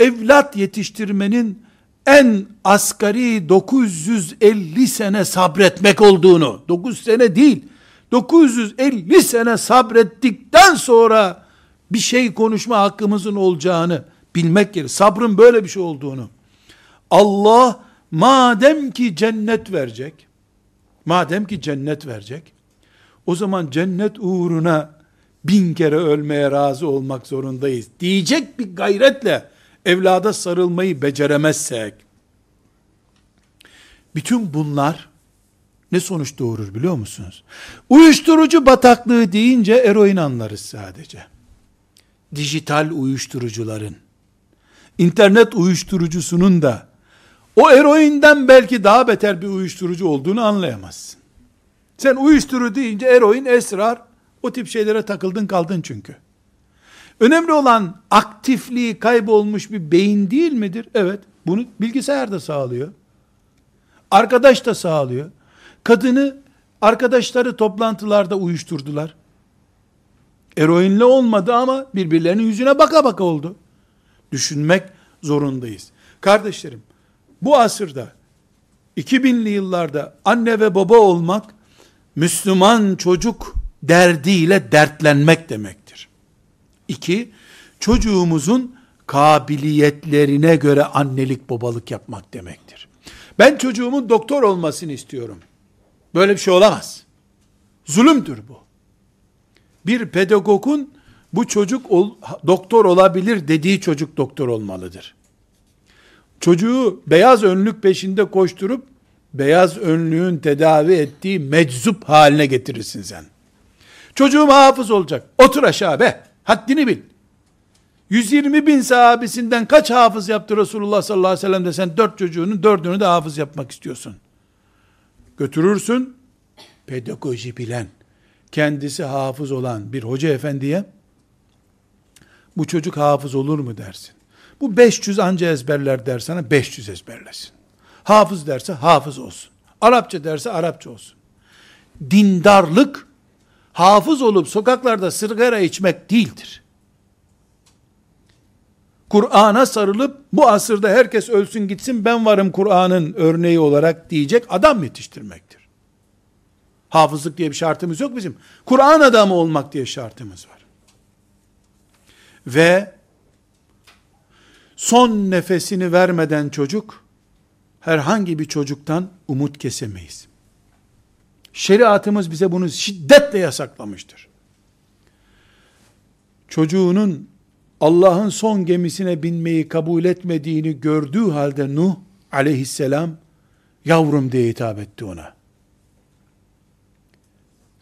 evlat yetiştirmenin en asgari 950 sene sabretmek olduğunu, 9 sene değil, 950 sene sabrettikten sonra bir şey konuşma hakkımızın olacağını bilmek gerekir. Sabrın böyle bir şey olduğunu. Allah madem ki cennet verecek, madem ki cennet verecek, o zaman cennet uğruna bin kere ölmeye razı olmak zorundayız. Diyecek bir gayretle evlada sarılmayı beceremezsek, bütün bunlar ne sonuç doğurur biliyor musunuz? Uyuşturucu bataklığı deyince eroin anlarız sadece. Dijital uyuşturucuların, internet uyuşturucusunun da o eroinden belki daha beter bir uyuşturucu olduğunu anlayamazsın. Sen uyuşturucu deyince eroin, esrar, o tip şeylere takıldın kaldın çünkü. Önemli olan aktifliği kaybolmuş bir beyin değil midir? Evet. Bunu bilgisayar da sağlıyor. Arkadaş da sağlıyor. Kadını arkadaşları toplantılarda uyuşturdular. Eroinle olmadı ama birbirlerinin yüzüne baka baka oldu. Düşünmek zorundayız. Kardeşlerim, bu asırda 2000'li yıllarda anne ve baba olmak Müslüman çocuk derdiyle dertlenmek demektir. İki, çocuğumuzun kabiliyetlerine göre annelik babalık yapmak demektir. Ben çocuğumun doktor olmasını istiyorum. Böyle bir şey olamaz. Zulümdür bu. Bir pedagogun bu çocuk ol, doktor olabilir dediği çocuk doktor olmalıdır. Çocuğu beyaz önlük peşinde koşturup beyaz önlüğün tedavi ettiği meczup haline getirirsin sen. Çocuğum hafız olacak. Otur aşağı be. Haddini bil. 120 bin sahabesinden kaç hafız yaptı Resulullah sallallahu aleyhi ve sellem de sen dört çocuğunun dördünü de hafız yapmak istiyorsun. Götürürsün, pedagoji bilen, kendisi hafız olan bir hoca efendiye, bu çocuk hafız olur mu dersin. Bu 500 anca ezberler der sana, 500 ezberlesin. Hafız derse hafız olsun. Arapça derse Arapça olsun. Dindarlık, hafız olup sokaklarda sigara içmek değildir. Kur'an'a sarılıp bu asırda herkes ölsün gitsin ben varım Kur'an'ın örneği olarak diyecek adam yetiştirmektir. Hafızlık diye bir şartımız yok bizim. Kur'an adamı olmak diye şartımız var. Ve son nefesini vermeden çocuk herhangi bir çocuktan umut kesemeyiz. Şeriatımız bize bunu şiddetle yasaklamıştır. Çocuğunun Allah'ın son gemisine binmeyi kabul etmediğini gördüğü halde Nuh aleyhisselam Yavrum diye hitap etti ona.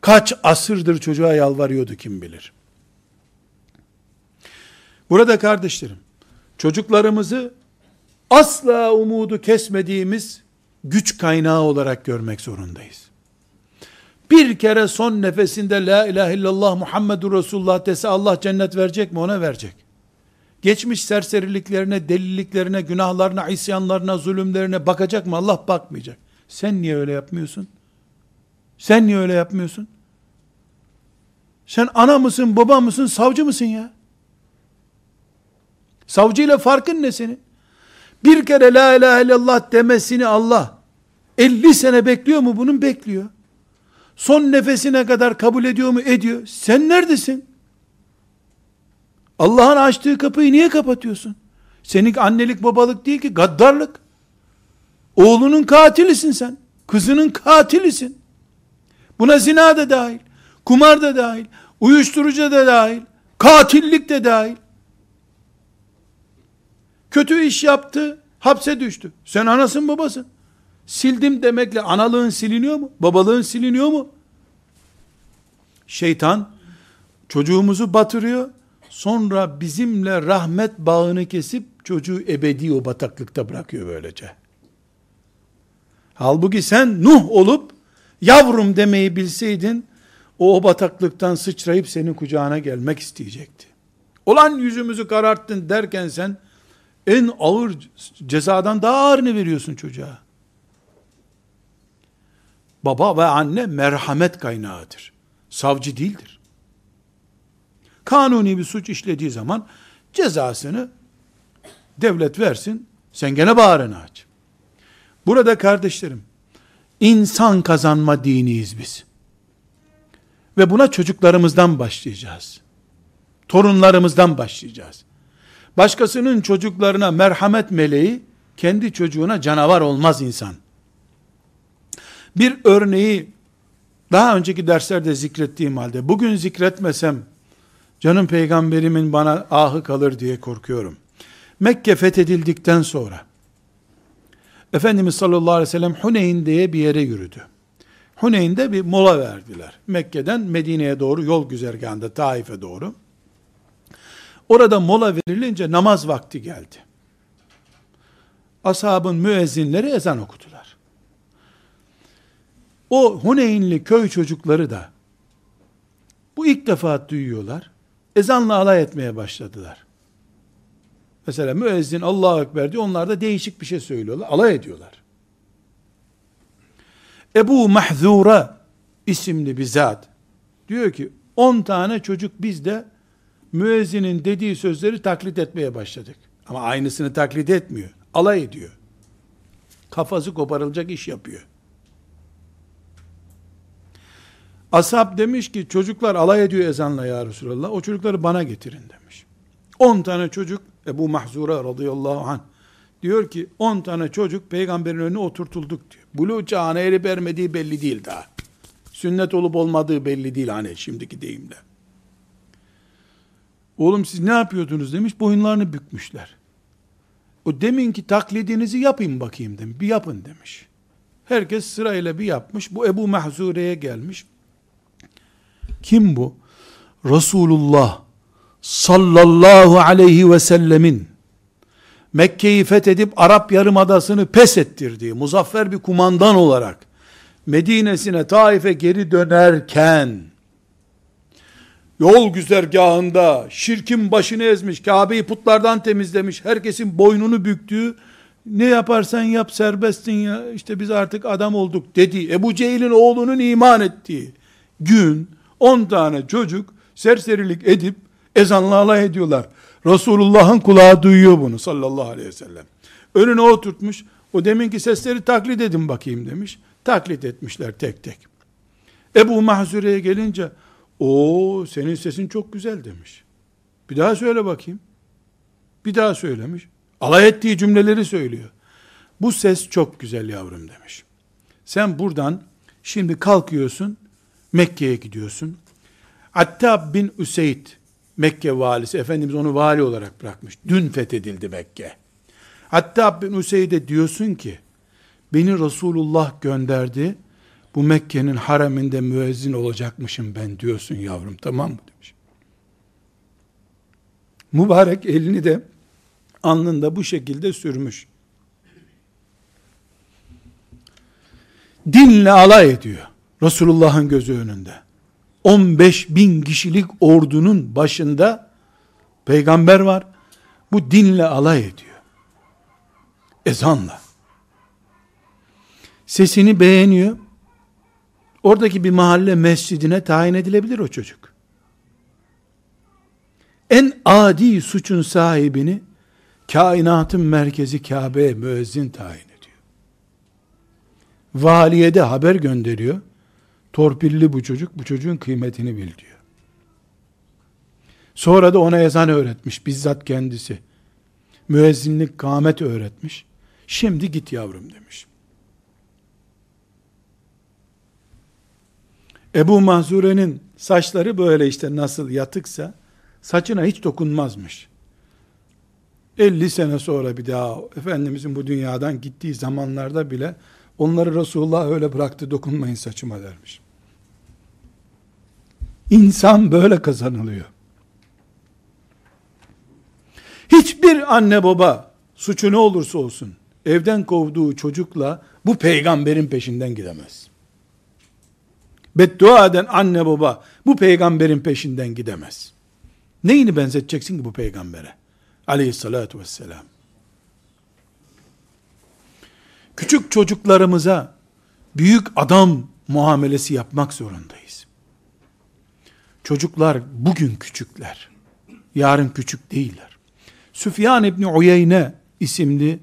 Kaç asırdır çocuğa yalvarıyordu kim bilir. Burada kardeşlerim, çocuklarımızı asla umudu kesmediğimiz güç kaynağı olarak görmek zorundayız. Bir kere son nefesinde la ilahe illallah Muhammedur Resulullah dese Allah cennet verecek mi? Ona verecek. Geçmiş serseriliklerine, deliliklerine, günahlarına, isyanlarına, zulümlerine bakacak mı? Allah bakmayacak. Sen niye öyle yapmıyorsun? Sen niye öyle yapmıyorsun? Sen ana mısın, baba mısın, savcı mısın ya? Savcıyla farkın ne senin? Bir kere la ilahe illallah demesini Allah 50 sene bekliyor mu? Bunun bekliyor. Son nefesine kadar kabul ediyor mu? Ediyor. Sen neredesin? Allah'ın açtığı kapıyı niye kapatıyorsun? Senin annelik babalık değil ki gaddarlık. Oğlunun katilisin sen. Kızının katilisin. Buna zina da dahil. Kumar da dahil. Uyuşturucu da dahil. Katillik de dahil. Kötü iş yaptı. Hapse düştü. Sen anasın babasın. Sildim demekle analığın siliniyor mu? Babalığın siliniyor mu? Şeytan çocuğumuzu batırıyor. Sonra bizimle rahmet bağını kesip çocuğu ebedi o bataklıkta bırakıyor böylece. Halbuki sen Nuh olup yavrum demeyi bilseydin o, o bataklıktan sıçrayıp senin kucağına gelmek isteyecekti. Olan yüzümüzü kararttın derken sen en ağır cezadan daha ağırını veriyorsun çocuğa. Baba ve anne merhamet kaynağıdır. Savcı değildir. Kanuni bir suç işlediği zaman cezasını devlet versin. Sen gene bağrını aç. Burada kardeşlerim, insan kazanma diniyiz biz. Ve buna çocuklarımızdan başlayacağız. Torunlarımızdan başlayacağız. Başkasının çocuklarına merhamet meleği, kendi çocuğuna canavar olmaz insan. Bir örneği daha önceki derslerde zikrettiğim halde bugün zikretmesem canım peygamberimin bana ahı kalır diye korkuyorum. Mekke fethedildikten sonra Efendimiz sallallahu aleyhi ve sellem Huneyn diye bir yere yürüdü. Huneyn'de bir mola verdiler. Mekke'den Medine'ye doğru yol güzergahında Taif'e doğru. Orada mola verilince namaz vakti geldi. Ashabın müezzinleri ezan okudular. O Huneynli köy çocukları da bu ilk defa duyuyorlar. Ezanla alay etmeye başladılar. Mesela müezzin Allahu Ekber diyor. Onlar da değişik bir şey söylüyorlar. Alay ediyorlar. Ebu Mahzura isimli bir zat diyor ki 10 tane çocuk bizde müezzinin dediği sözleri taklit etmeye başladık. Ama aynısını taklit etmiyor. Alay ediyor. Kafası koparılacak iş yapıyor. Ashab demiş ki çocuklar alay ediyor ezanla ya Resulallah. O çocukları bana getirin demiş. 10 tane çocuk Ebu Mahzura radıyallahu anh diyor ki 10 tane çocuk peygamberin önüne oturtulduk diyor. Bulu çağına erip ermediği belli değil daha. Sünnet olup olmadığı belli değil hani şimdiki deyimle. Oğlum siz ne yapıyordunuz demiş. Boyunlarını bükmüşler. O deminki taklidinizi yapayım bakayım demiş. Bir yapın demiş. Herkes sırayla bir yapmış. Bu Ebu Mahzure'ye gelmiş. Kim bu? Resulullah sallallahu aleyhi ve sellemin Mekke'yi fethedip Arap Yarımadası'nı pes ettirdiği muzaffer bir kumandan olarak Medine'sine Taif'e geri dönerken yol güzergahında şirkin başını ezmiş, Kabe'yi putlardan temizlemiş, herkesin boynunu büktüğü, ne yaparsan yap serbestsin ya, işte biz artık adam olduk dedi. Ebu Cehil'in oğlunun iman ettiği gün 10 tane çocuk serserilik edip ezanla alay ediyorlar. Resulullah'ın kulağı duyuyor bunu sallallahu aleyhi ve sellem. Önüne oturtmuş, o deminki sesleri taklit edin bakayım demiş. Taklit etmişler tek tek. Ebu Mahzure'ye gelince, o senin sesin çok güzel demiş. Bir daha söyle bakayım. Bir daha söylemiş. Alay ettiği cümleleri söylüyor. Bu ses çok güzel yavrum demiş. Sen buradan şimdi kalkıyorsun, Mekke'ye gidiyorsun. Attab bin Üseyd, Mekke valisi, Efendimiz onu vali olarak bırakmış. Dün fethedildi Mekke. Attab bin Üseyd'e diyorsun ki, Beni Resulullah gönderdi. Bu Mekke'nin hareminde müezzin olacakmışım ben diyorsun yavrum tamam mı demiş. Mübarek elini de alnında bu şekilde sürmüş. Dinle alay ediyor. Resulullah'ın gözü önünde. 15 bin kişilik ordunun başında peygamber var. Bu dinle alay ediyor. Ezanla. Sesini beğeniyor. Oradaki bir mahalle mescidine tayin edilebilir o çocuk. En adi suçun sahibini kainatın merkezi Kabe'ye müezzin tayin ediyor. Valiye de haber gönderiyor. Torpilli bu çocuk, bu çocuğun kıymetini bil diyor. Sonra da ona ezan öğretmiş, bizzat kendisi. Müezzinlik, kâmet öğretmiş. Şimdi git yavrum demiş. Ebu Mahzure'nin saçları böyle işte nasıl yatıksa, saçına hiç dokunmazmış. 50 sene sonra bir daha Efendimizin bu dünyadan gittiği zamanlarda bile onları Resulullah öyle bıraktı dokunmayın saçıma dermiş. İnsan böyle kazanılıyor. Hiçbir anne baba suçu ne olursa olsun evden kovduğu çocukla bu peygamberin peşinden gidemez. Beddua eden anne baba bu peygamberin peşinden gidemez. Neyini benzeteceksin ki bu peygambere? Aleyhissalatu vesselam. Küçük çocuklarımıza büyük adam muamelesi yapmak zorundayız. Çocuklar bugün küçükler. Yarın küçük değiller. Süfyan İbni Uyeyne isimli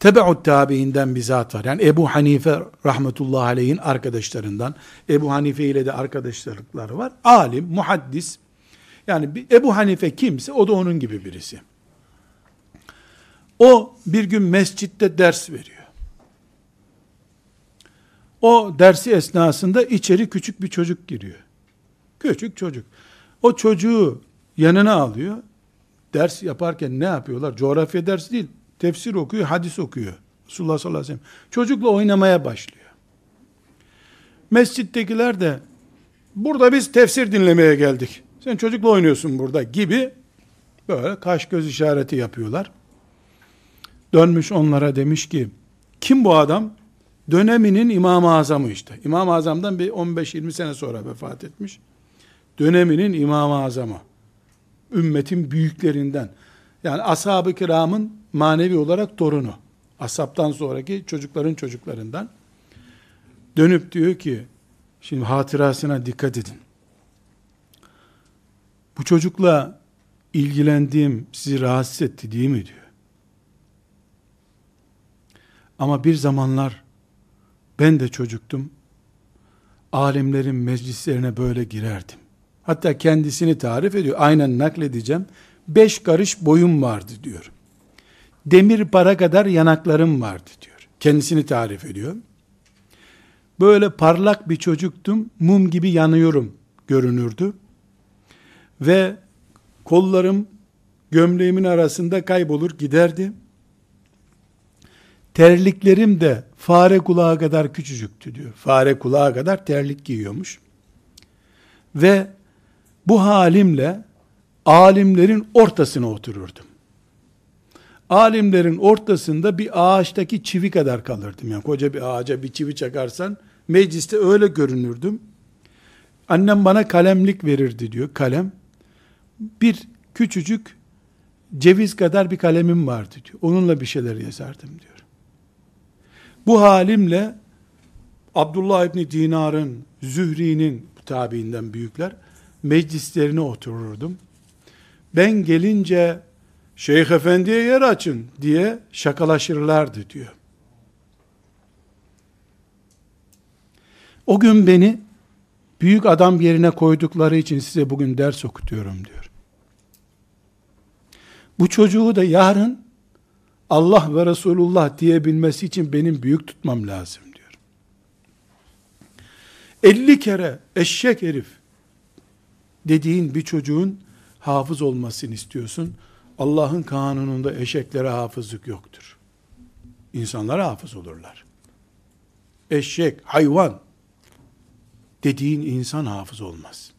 tebeut tabiinden bir zat var. Yani Ebu Hanife rahmetullahi aleyhin arkadaşlarından. Ebu Hanife ile de arkadaşlıkları var. Alim, muhaddis. Yani bir Ebu Hanife kimse o da onun gibi birisi. O bir gün mescitte ders veriyor. O dersi esnasında içeri küçük bir çocuk giriyor. Küçük çocuk. O çocuğu yanına alıyor. Ders yaparken ne yapıyorlar? Coğrafya dersi değil. Tefsir okuyor, hadis okuyor. Resulullah sallallahu aleyhi ve sellem. Çocukla oynamaya başlıyor. Mescittekiler de burada biz tefsir dinlemeye geldik. Sen çocukla oynuyorsun burada gibi böyle kaş göz işareti yapıyorlar. Dönmüş onlara demiş ki kim bu adam? Döneminin İmam-ı Azamı işte. İmam-ı Azam'dan bir 15-20 sene sonra vefat etmiş. Döneminin İmam-ı Azamı. Ümmetin büyüklerinden. Yani ashab-ı kiramın manevi olarak torunu. Asaptan sonraki çocukların çocuklarından. Dönüp diyor ki, şimdi hatırasına dikkat edin. Bu çocukla ilgilendiğim sizi rahatsız etti değil mi diyor. Ama bir zamanlar ben de çocuktum. Alimlerin meclislerine böyle girerdim. Hatta kendisini tarif ediyor. Aynen nakledeceğim. Beş karış boyum vardı diyor. Demir para kadar yanaklarım vardı diyor. Kendisini tarif ediyor. Böyle parlak bir çocuktum. Mum gibi yanıyorum görünürdü. Ve kollarım gömleğimin arasında kaybolur giderdi. Terliklerim de fare kulağı kadar küçücüktü diyor. Fare kulağı kadar terlik giyiyormuş. Ve bu halimle alimlerin ortasına otururdum. Alimlerin ortasında bir ağaçtaki çivi kadar kalırdım. Yani koca bir ağaca bir çivi çakarsan mecliste öyle görünürdüm. Annem bana kalemlik verirdi diyor. Kalem. Bir küçücük ceviz kadar bir kalemim vardı diyor. Onunla bir şeyler yazardım diyor. Bu halimle Abdullah İbni Dinar'ın, Zühri'nin tabiinden büyükler meclislerine otururdum. Ben gelince Şeyh Efendi'ye yer açın diye şakalaşırlardı diyor. O gün beni büyük adam yerine koydukları için size bugün ders okutuyorum diyor. Bu çocuğu da yarın Allah ve Resulullah diyebilmesi için benim büyük tutmam lazım diyor. 50 kere eşek herif dediğin bir çocuğun hafız olmasını istiyorsun. Allah'ın kanununda eşeklere hafızlık yoktur. İnsanlara hafız olurlar. eşek, hayvan dediğin insan hafız olmaz.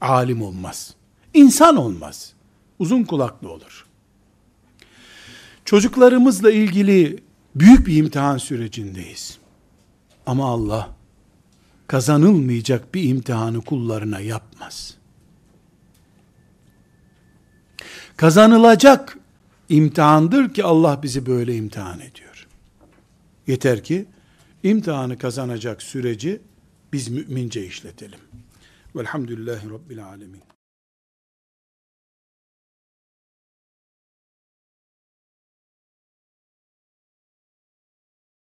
Alim olmaz. İnsan olmaz. Uzun kulaklı olur. Çocuklarımızla ilgili büyük bir imtihan sürecindeyiz. Ama Allah kazanılmayacak bir imtihanı kullarına yapmaz. Kazanılacak imtihandır ki Allah bizi böyle imtihan ediyor. Yeter ki imtihanı kazanacak süreci biz mümince işletelim. Velhamdülillahi Rabbil Alemin.